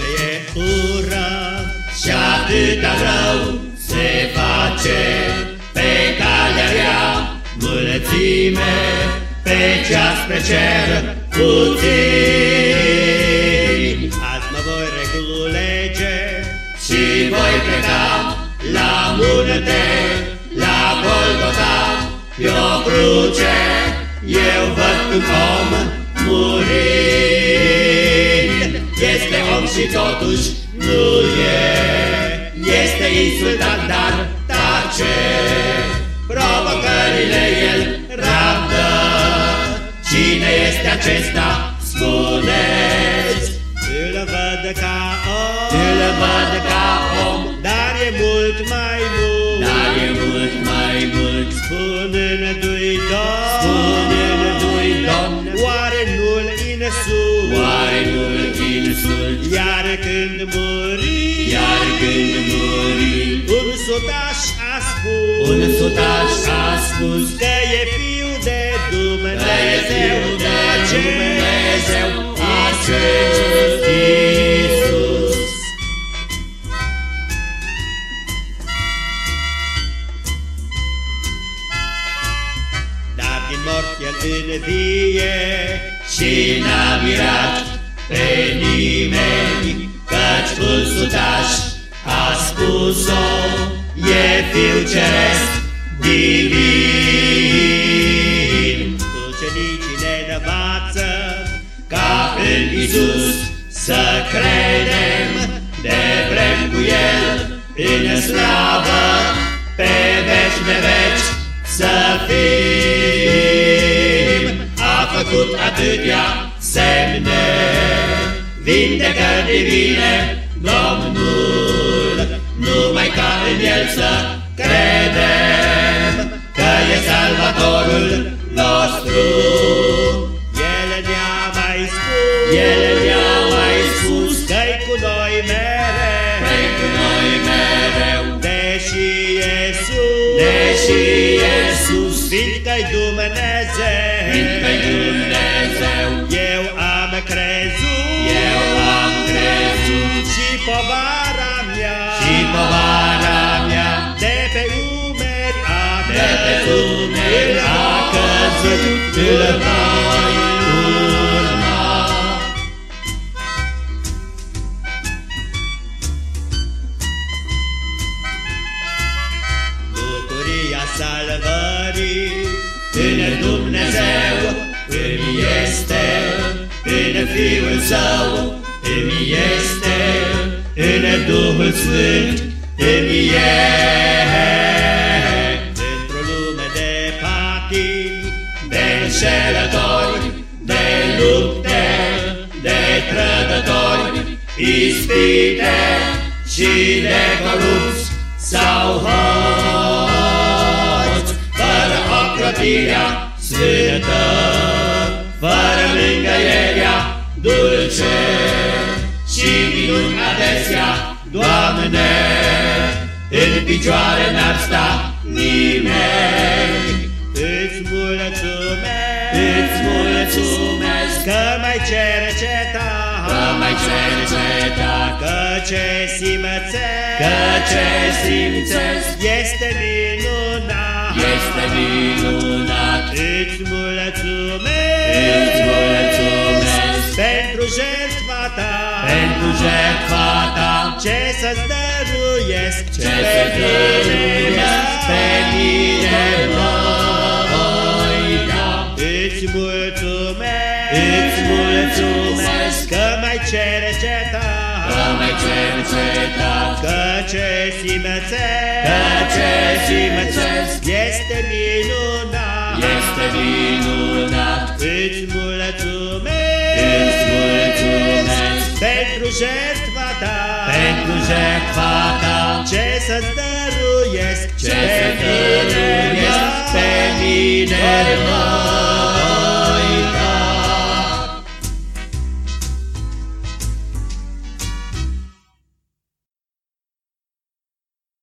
lume e ură Și atâta rău se face. Pe calea rea Mulțime pe cea spre cer puțin Azi mă voi reculege și voi pleca la munte, la Golgota. Pe o cruce eu văd un om murind Este om și totuși nu e. Este insultat, dar tace Provocările el rabdă. Cine este acesta? Spuneți. Îl văd ca om. Îl văd ca om. Dar e mult mai mult. Dar e mult mai mult când muri Iar când muri Un sutaș a spus Un sutaș a spus Că e fiu de Dumnezeu de Dumnezeu acest Iisus. Dar din morți el învie Și n-a mirat pe nimeni a spus-o E fiu ceresc divin. Ucenicii ne învață Ca în Isus să credem. De vrem cu El în slavă Pe veci de veci să fim. A făcut atâtea semne Vindecări divine Domnul. Numai ca în El să credem Că e Salvatorul nostru. El ne-a mai spus El ne-a mai spus Că-i cu noi mereu. Că-i cu noi mereu. Deși Iisus Deși Iisus Fiindcă-i Dumnezeu căzut Îl voi urma Bucuria salvării în Dumnezeu îmi este, în Fiul Său îmi este, în Duhul Sfânt îmi e. ispite și de corupți sau hoți, fără ocrotirea sfântă, fără mângăierea dulce și minuni adesea, Doamne, în picioare n-ar sta nimeni. Îți mulțumesc, îți mulțumesc că mai cerceta, că mai cerceta, că ce simțesc, că ce simțesc. Este minunat, este minunat. Îți mulțumesc, îți mulțumesc. Pentru jertfa ta, pentru jertfa ta, ce să-ți dăruiesc, ce să-ți dăruiesc. Pe mine voi da. Îți mulțumesc, îți mulțumesc că mai cercetat, că mai cercetat, că ce simțesc, că ce simțesc este minunat, este minunat. Îți mulțumesc, îți mulțumesc. Pentru jertfa ta, pentru jertfa ta, ce să-ți dăruiesc, ce să dăruiesc. Pe mine voi